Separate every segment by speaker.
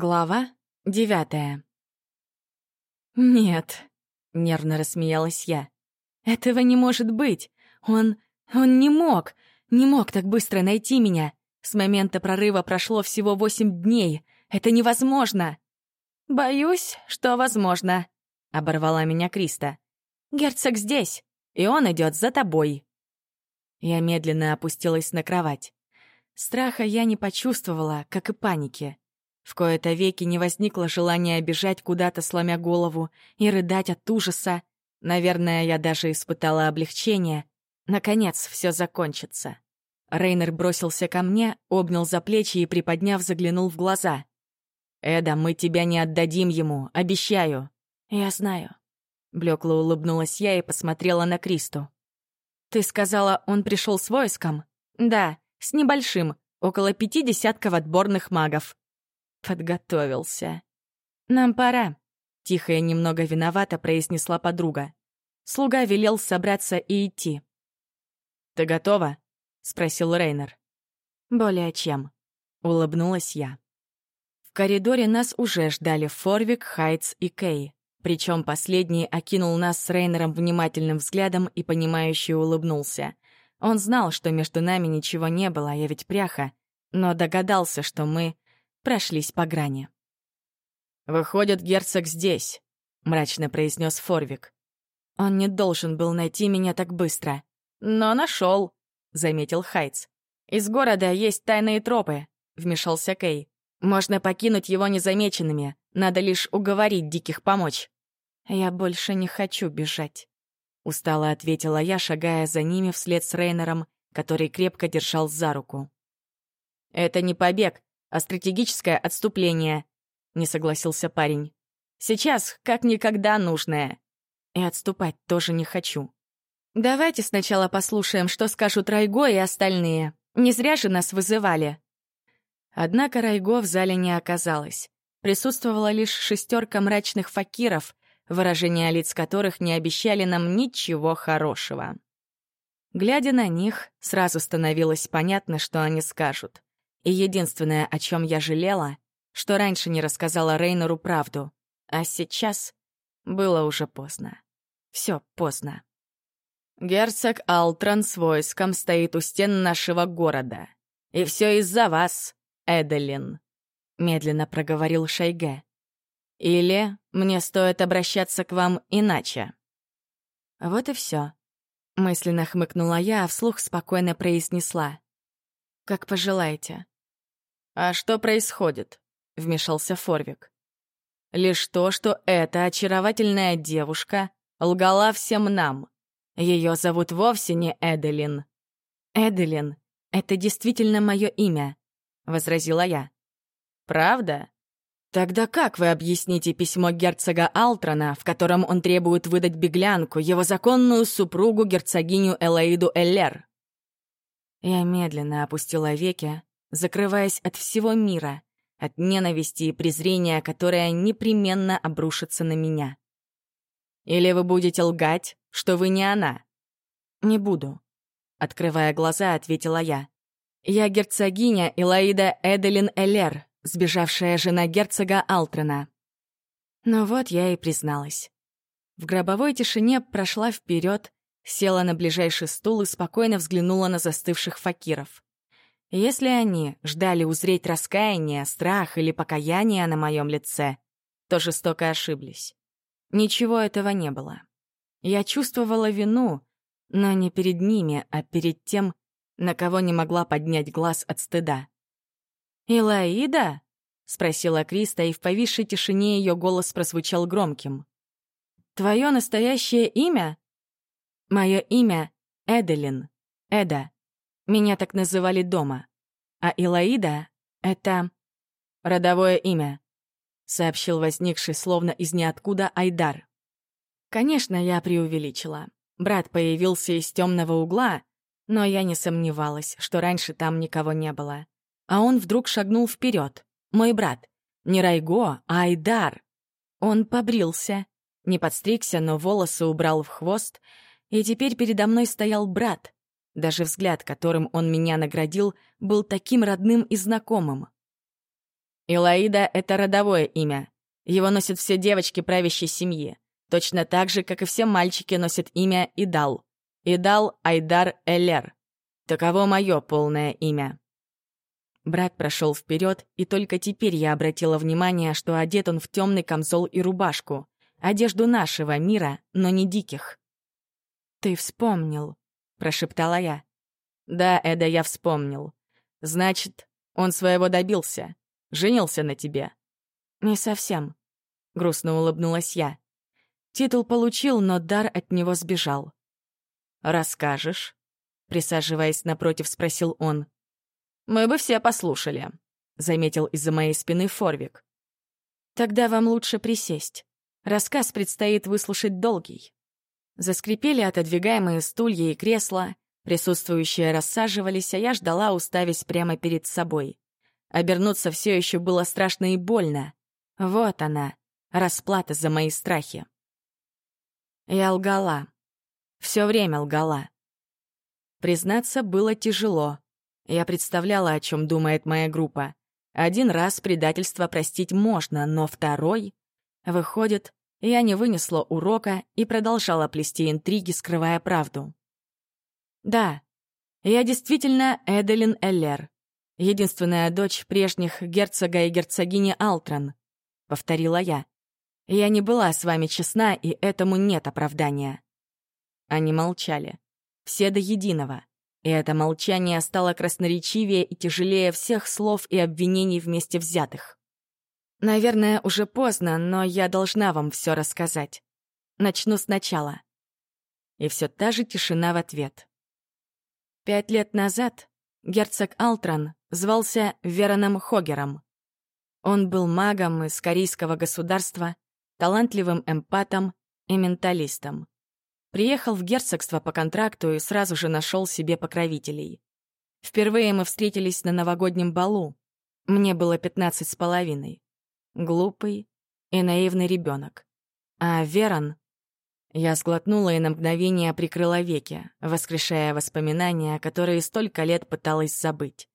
Speaker 1: Глава девятая. «Нет», — нервно рассмеялась я. «Этого не может быть! Он... он не мог! Не мог так быстро найти меня! С момента прорыва прошло всего восемь дней! Это невозможно!» «Боюсь, что возможно», — оборвала меня Криста. «Герцог здесь, и он идет за тобой». Я медленно опустилась на кровать. Страха я не почувствовала, как и паники. В кои-то веки не возникло желания бежать куда-то, сломя голову, и рыдать от ужаса. Наверное, я даже испытала облегчение. Наконец, все закончится. Рейнер бросился ко мне, обнял за плечи и, приподняв, заглянул в глаза. «Эда, мы тебя не отдадим ему, обещаю». «Я знаю». Блекло улыбнулась я и посмотрела на Кристу. «Ты сказала, он пришел с войском?» «Да, с небольшим, около пяти десятков отборных магов. Подготовился. «Нам пора», — тихо и немного виновато произнесла подруга. Слуга велел собраться и идти. «Ты готова?» — спросил Рейнер. «Более чем», — улыбнулась я. В коридоре нас уже ждали Форвик, Хайтс и Кей. Причем последний окинул нас с Рейнером внимательным взглядом и понимающе улыбнулся. Он знал, что между нами ничего не было, я ведь пряха, но догадался, что мы прошлись по грани. «Выходит, герцог здесь», — мрачно произнес Форвик. «Он не должен был найти меня так быстро». «Но нашел», — заметил Хайтс. «Из города есть тайные тропы», — вмешался Кей. «Можно покинуть его незамеченными, надо лишь уговорить диких помочь». «Я больше не хочу бежать», — устало ответила я, шагая за ними вслед с Рейнером, который крепко держал за руку. «Это не побег, а стратегическое отступление», — не согласился парень. «Сейчас как никогда нужное. И отступать тоже не хочу. Давайте сначала послушаем, что скажут Райго и остальные. Не зря же нас вызывали». Однако Райго в зале не оказалось. Присутствовала лишь шестерка мрачных факиров, выражения лиц которых не обещали нам ничего хорошего. Глядя на них, сразу становилось понятно, что они скажут. И единственное, о чем я жалела, что раньше не рассказала Рейнору правду. А сейчас было уже поздно. Все поздно. Герцог Алтран с войском стоит у стен нашего города. И все из-за вас, Эделин, — медленно проговорил Шайге. Или мне стоит обращаться к вам иначе? Вот и все. Мысленно хмыкнула я, а вслух спокойно произнесла. «Как пожелаете». «А что происходит?» — вмешался Форвик. «Лишь то, что эта очаровательная девушка лгала всем нам. Ее зовут вовсе не Эделин». «Эделин — это действительно мое имя», — возразила я. «Правда? Тогда как вы объясните письмо герцога Алтрона, в котором он требует выдать беглянку, его законную супругу, герцогиню Элаиду Эллер?» Я медленно опустила веки, закрываясь от всего мира, от ненависти и презрения, которое непременно обрушится на меня. Или вы будете лгать, что вы не она? Не буду. Открывая глаза, ответила я. Я герцогиня Илаида Эделин Элер, сбежавшая жена герцога Алтрена. Но вот я и призналась. В гробовой тишине прошла вперед, села на ближайший стул и спокойно взглянула на застывших факиров. Если они ждали узреть раскаяние, страх или покаяние на моем лице, то жестоко ошиблись. Ничего этого не было. Я чувствовала вину, но не перед ними, а перед тем, на кого не могла поднять глаз от стыда. «Илаида?» — спросила Криста, и в повисшей тишине ее голос прозвучал громким. «Твое настоящее имя?» «Мое имя — Эделин. Эда. Меня так называли дома. А Илаида — это родовое имя, — сообщил возникший словно из ниоткуда Айдар. Конечно, я преувеличила. Брат появился из темного угла, но я не сомневалась, что раньше там никого не было. А он вдруг шагнул вперед. Мой брат. Не Райго, а Айдар. Он побрился. Не подстригся, но волосы убрал в хвост, и теперь передо мной стоял брат, даже взгляд, которым он меня наградил, был таким родным и знакомым. Илаида — это родовое имя. Его носят все девочки правящей семьи. Точно так же, как и все мальчики носят имя Идал. Идал Айдар Элер. Таково мое полное имя. Брат прошел вперед, и только теперь я обратила внимание, что одет он в темный камзол и рубашку. Одежду нашего мира, но не диких. «Ты вспомнил», — прошептала я. «Да, Эда, я вспомнил. Значит, он своего добился. Женился на тебе». «Не совсем», — грустно улыбнулась я. Титул получил, но дар от него сбежал. «Расскажешь?» — присаживаясь напротив, спросил он. «Мы бы все послушали», — заметил из-за моей спины Форвик. «Тогда вам лучше присесть. Рассказ предстоит выслушать долгий». Заскрипели отодвигаемые стулья и кресла, присутствующие рассаживались, а я ждала, уставясь прямо перед собой. Обернуться все еще было страшно и больно. Вот она, расплата за мои страхи. Я лгала. Все время лгала. Признаться, было тяжело. Я представляла, о чем думает моя группа. Один раз предательство простить можно, но второй... Выходит, я не вынесла урока и продолжала плести интриги, скрывая правду. Да, я действительно Эделин Эллер, единственная дочь прежних герцога и герцогини Алтрон, — повторила я. Я не была с вами честна, и этому нет оправдания. Они молчали. Все до единого. И это молчание стало красноречивее и тяжелее всех слов и обвинений вместе взятых. Наверное, уже поздно, но я должна вам все рассказать. Начну сначала. И все та же тишина в ответ. Пять лет назад герцог Алтран звался Вероном Хогером. Он был магом из корейского государства, талантливым эмпатом и менталистом. Приехал в герцогство по контракту и сразу же нашел себе покровителей. Впервые мы встретились на новогоднем балу. Мне было пятнадцать с половиной. Глупый и наивный ребенок. А Верон... Я сглотнула и на мгновение прикрыла веки, воскрешая воспоминания, которые столько лет пыталась забыть.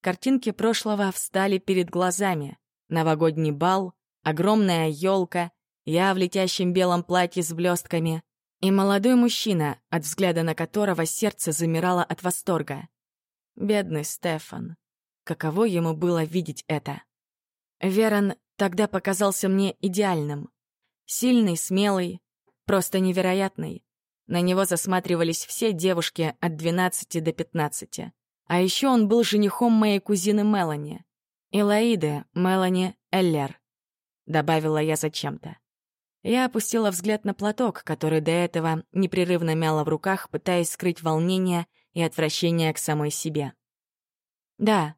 Speaker 1: Картинки прошлого встали перед глазами. Новогодний бал, огромная елка, я в летящем белом платье с блестками, и молодой мужчина, от взгляда на которого сердце замирало от восторга. Бедный Стефан. Каково ему было видеть это? Верон тогда показался мне идеальным. Сильный, смелый, просто невероятный. На него засматривались все девушки от 12 до 15. А еще он был женихом моей кузины Мелани. Илаиды Мелани Эллер. Добавила я зачем-то. Я опустила взгляд на платок, который до этого непрерывно мяла в руках, пытаясь скрыть волнение и отвращение к самой себе. Да,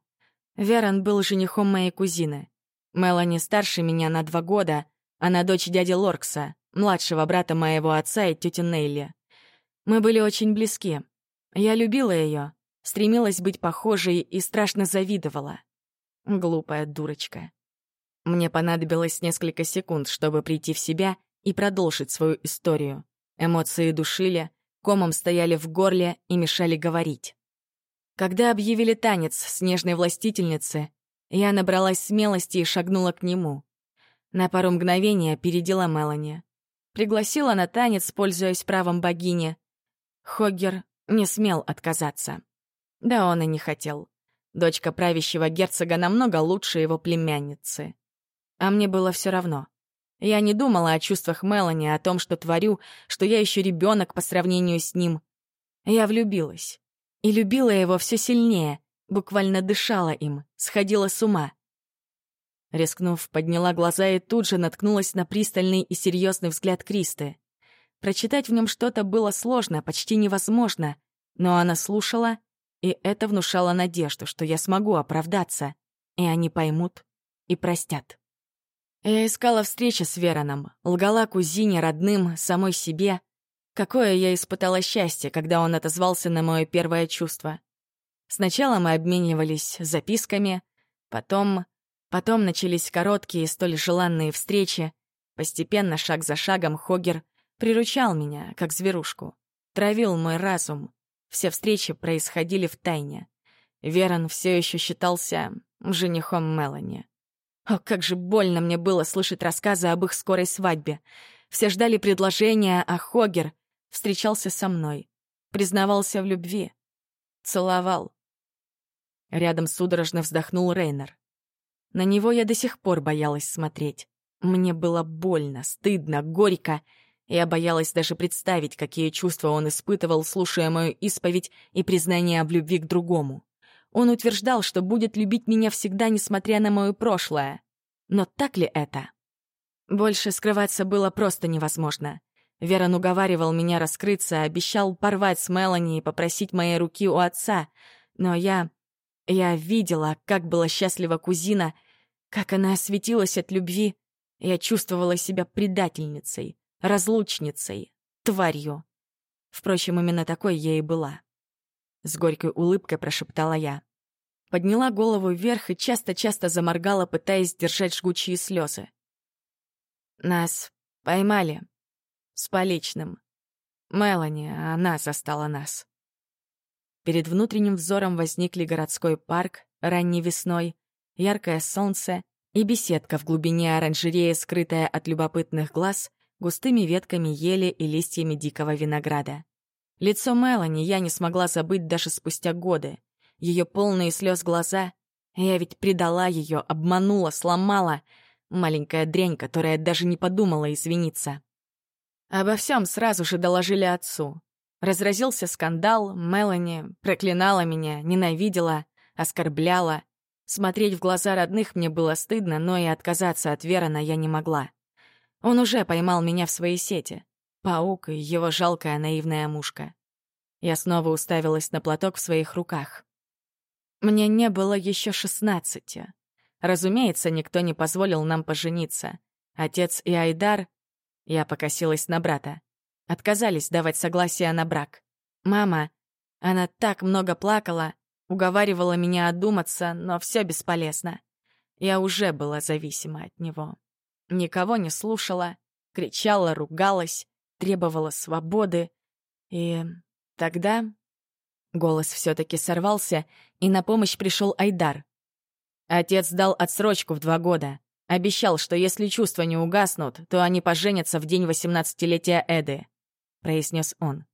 Speaker 1: Верон был женихом моей кузины. Мелани старше меня на два года, она дочь дяди Лоркса, младшего брата моего отца и тети Нелли. Мы были очень близки. Я любила ее, стремилась быть похожей и страшно завидовала. Глупая дурочка. Мне понадобилось несколько секунд, чтобы прийти в себя и продолжить свою историю. Эмоции душили, комом стояли в горле и мешали говорить. Когда объявили танец снежной властительницы, я набралась смелости и шагнула к нему. На пару мгновений опередила Мелани. Пригласила на танец, пользуясь правом богини. Хоггер не смел отказаться. Да он и не хотел. Дочка правящего герцога намного лучше его племянницы. А мне было все равно. Я не думала о чувствах Мелани, о том, что творю, что я еще ребенок по сравнению с ним. Я влюбилась. И любила его все сильнее, буквально дышала им, сходила с ума. Рискнув, подняла глаза и тут же наткнулась на пристальный и серьезный взгляд Кристы. Прочитать в нем что-то было сложно, почти невозможно, но она слушала, и это внушало надежду, что я смогу оправдаться, и они поймут и простят. Я искала встречи с Вероном, лгала кузине, родным, самой себе. Какое я испытала счастье, когда он отозвался на мое первое чувство. Сначала мы обменивались записками, потом... Потом начались короткие, столь желанные встречи. Постепенно, шаг за шагом, Хогер приручал меня, как зверушку. Травил мой разум. Все встречи происходили в тайне. Верон все еще считался женихом Мелани. О, как же больно мне было слышать рассказы об их скорой свадьбе. Все ждали предложения, а Хогер встречался со мной, признавался в любви, целовал. Рядом судорожно вздохнул Рейнер. На него я до сих пор боялась смотреть. Мне было больно, стыдно, горько. Я боялась даже представить, какие чувства он испытывал, слушая мою исповедь и признание в любви к другому. Он утверждал, что будет любить меня всегда, несмотря на мое прошлое. Но так ли это? Больше скрываться было просто невозможно. Верон уговаривал меня раскрыться, обещал порвать с Мелани и попросить моей руки у отца. Но я... Я видела, как была счастлива кузина, как она осветилась от любви. Я чувствовала себя предательницей, разлучницей, тварью. Впрочем, именно такой я и была. С горькой улыбкой прошептала я. Подняла голову вверх и часто-часто заморгала, пытаясь держать жгучие слезы. Нас поймали. С поличным. Мелани, она застала нас. Перед внутренним взором возникли городской парк ранней весной, яркое солнце и беседка в глубине оранжереи, скрытая от любопытных глаз густыми ветками ели и листьями дикого винограда. Лицо Мелани я не смогла забыть даже спустя годы. Ее полные слез глаза. Я ведь предала ее, обманула, сломала. Маленькая дрянь, которая даже не подумала извиниться. Обо всем сразу же доложили отцу. Разразился скандал, Мелани проклинала меня, ненавидела, оскорбляла. Смотреть в глаза родных мне было стыдно, но и отказаться от Верона я не могла. Он уже поймал меня в свои сети. Паук и его жалкая наивная мушка. Я снова уставилась на платок в своих руках. Мне не было еще шестнадцати. Разумеется, никто не позволил нам пожениться. Отец и Айдар, я покосилась на брата, отказались давать согласие на брак. Мама, она так много плакала, уговаривала меня одуматься, но все бесполезно. Я уже была зависима от него. Никого не слушала, кричала, ругалась, требовала свободы. И тогда голос все-таки сорвался, и на помощь пришел Айдар. Отец дал отсрочку в два года. Обещал, что если чувства не угаснут, то они поженятся в день восемнадцатилетия Эды, произнес он.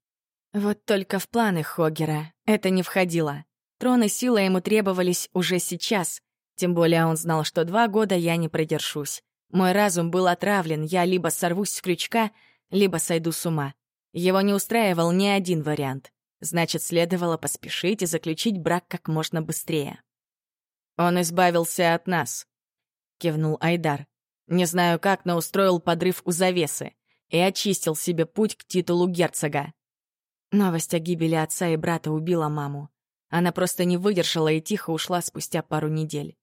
Speaker 1: Вот только в планы Хогера это не входило. Трон и сила ему требовались уже сейчас, тем более он знал, что два года я не продержусь. Мой разум был отравлен, я либо сорвусь с крючка, либо сойду с ума. Его не устраивал ни один вариант. Значит, следовало поспешить и заключить брак как можно быстрее. «Он избавился от нас», — кивнул Айдар. «Не знаю как, но устроил подрыв у завесы и очистил себе путь к титулу герцога». Новость о гибели отца и брата убила маму. Она просто не выдержала и тихо ушла спустя пару недель.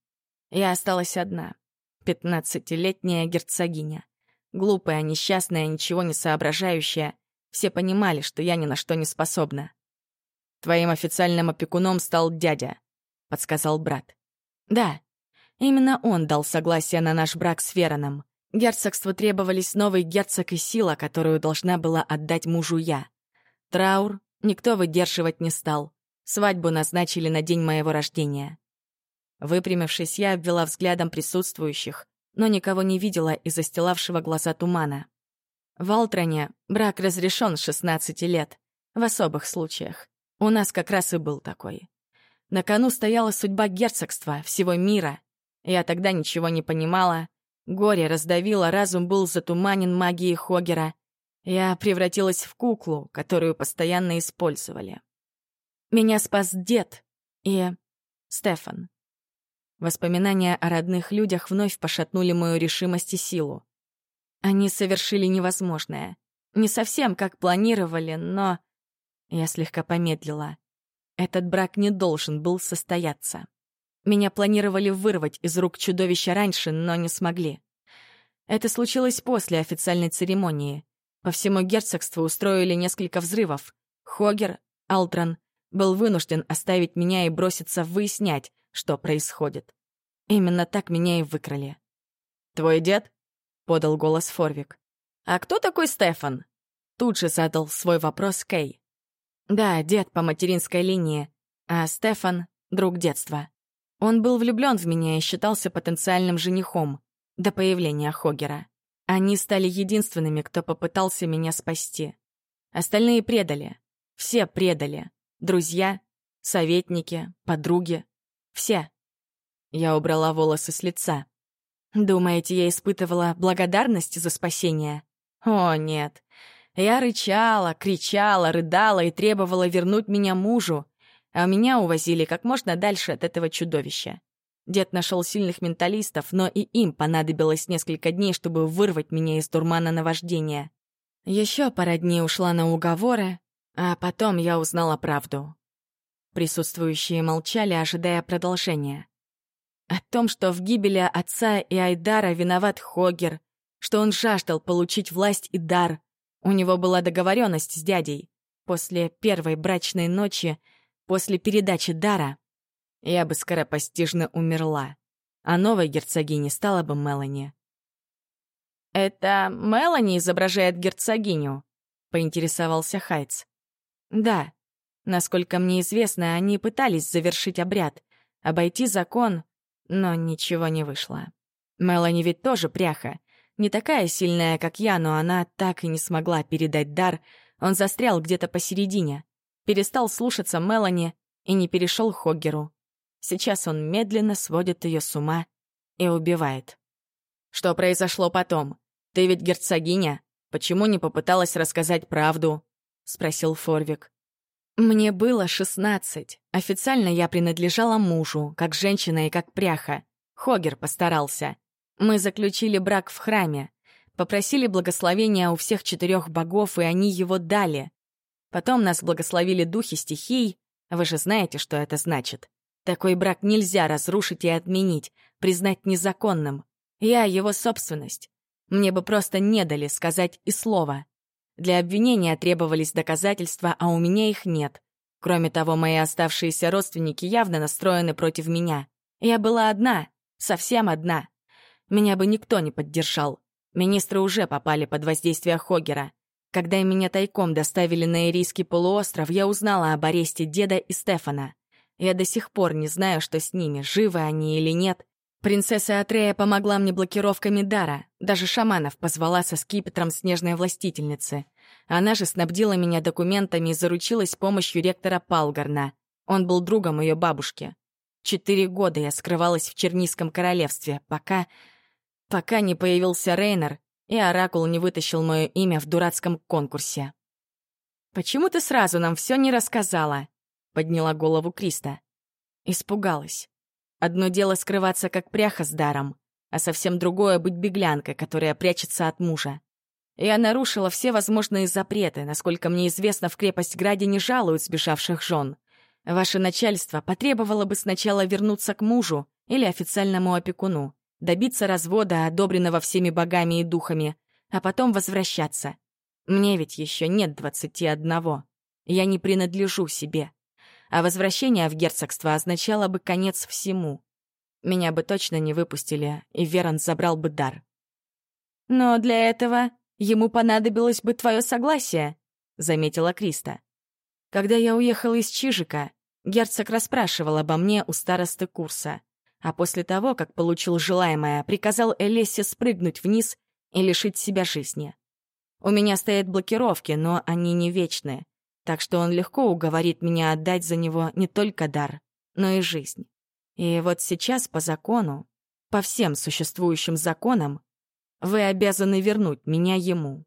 Speaker 1: Я осталась одна, пятнадцатилетняя герцогиня. Глупая, несчастная, ничего не соображающая. Все понимали, что я ни на что не способна. «Твоим официальным опекуном стал дядя», — подсказал брат. «Да, именно он дал согласие на наш брак с Вероном. Герцогству требовались новый герцог и сила, которую должна была отдать мужу я. Траур никто выдерживать не стал. Свадьбу назначили на день моего рождения. Выпрямившись, я обвела взглядом присутствующих, но никого не видела из застилавшего глаза тумана. В Алтране брак разрешен с 16 лет, в особых случаях. У нас как раз и был такой. На кону стояла судьба герцогства, всего мира. Я тогда ничего не понимала. Горе раздавило, разум был затуманен магией Хогера. Я превратилась в куклу, которую постоянно использовали. Меня спас дед и Стефан. Воспоминания о родных людях вновь пошатнули мою решимость и силу. Они совершили невозможное. Не совсем как планировали, но... Я слегка помедлила. Этот брак не должен был состояться. Меня планировали вырвать из рук чудовища раньше, но не смогли. Это случилось после официальной церемонии. По всему герцогству устроили несколько взрывов. Хогер, Алтран был вынужден оставить меня и броситься выяснять, что происходит. Именно так меня и выкрали. «Твой дед?» — подал голос Форвик. «А кто такой Стефан?» Тут же задал свой вопрос Кей. «Да, дед по материнской линии, а Стефан — друг детства. Он был влюблен в меня и считался потенциальным женихом до появления Хогера. Они стали единственными, кто попытался меня спасти. Остальные предали. Все предали. Друзья, советники, подруги. Все. Я убрала волосы с лица. Думаете, я испытывала благодарность за спасение? О, нет. Я рычала, кричала, рыдала и требовала вернуть меня мужу, а меня увозили как можно дальше от этого чудовища. Дед нашел сильных менталистов, но и им понадобилось несколько дней, чтобы вырвать меня из дурмана наваждения. Еще пара дней ушла на уговоры, а потом я узнала правду. Присутствующие молчали, ожидая продолжения. О том, что в гибели отца и Айдара виноват Хогер, что он жаждал получить власть и дар. У него была договоренность с дядей. После первой брачной ночи, после передачи дара, я бы скоропостижно умерла, а новой герцогиней стала бы Мелани. «Это Мелани изображает герцогиню?» — поинтересовался Хайтс. «Да. Насколько мне известно, они пытались завершить обряд, обойти закон, но ничего не вышло. Мелани ведь тоже пряха. Не такая сильная, как я, но она так и не смогла передать дар. Он застрял где-то посередине. Перестал слушаться Мелани и не перешел к Хоггеру. Сейчас он медленно сводит ее с ума и убивает. «Что произошло потом? Ты ведь герцогиня. Почему не попыталась рассказать правду?» — спросил Форвик. Мне было шестнадцать. Официально я принадлежала мужу, как женщина и как пряха. Хогер постарался. Мы заключили брак в храме. Попросили благословения у всех четырех богов, и они его дали. Потом нас благословили духи стихий. Вы же знаете, что это значит. Такой брак нельзя разрушить и отменить, признать незаконным. Я его собственность. Мне бы просто не дали сказать и слова. Для обвинения требовались доказательства, а у меня их нет. Кроме того, мои оставшиеся родственники явно настроены против меня. Я была одна, совсем одна. Меня бы никто не поддержал. Министры уже попали под воздействие Хогера. Когда меня тайком доставили на Ирийский полуостров, я узнала об аресте деда и Стефана. Я до сих пор не знаю, что с ними, живы они или нет, Принцесса Атрея помогла мне блокировками дара, даже шаманов позвала со скипетром снежной властительницы. Она же снабдила меня документами и заручилась помощью ректора Палгарна. Он был другом ее бабушки. Четыре года я скрывалась в Чернийском королевстве, пока... пока не появился Рейнер, и Оракул не вытащил мое имя в дурацком конкурсе. «Почему ты сразу нам все не рассказала?» — подняла голову Криста. Испугалась. Одно дело скрываться как пряха с даром, а совсем другое — быть беглянкой, которая прячется от мужа. Я нарушила все возможные запреты. Насколько мне известно, в крепость Граде не жалуют сбежавших жен. Ваше начальство потребовало бы сначала вернуться к мужу или официальному опекуну, добиться развода, одобренного всеми богами и духами, а потом возвращаться. Мне ведь еще нет двадцати одного. Я не принадлежу себе а возвращение в герцогство означало бы конец всему. Меня бы точно не выпустили, и Верон забрал бы дар. «Но для этого ему понадобилось бы твое согласие», — заметила Криста. «Когда я уехала из Чижика, герцог расспрашивал обо мне у старосты курса, а после того, как получил желаемое, приказал Элессе спрыгнуть вниз и лишить себя жизни. У меня стоят блокировки, но они не вечные так что он легко уговорит меня отдать за него не только дар, но и жизнь. И вот сейчас по закону, по всем существующим законам, вы обязаны вернуть меня ему.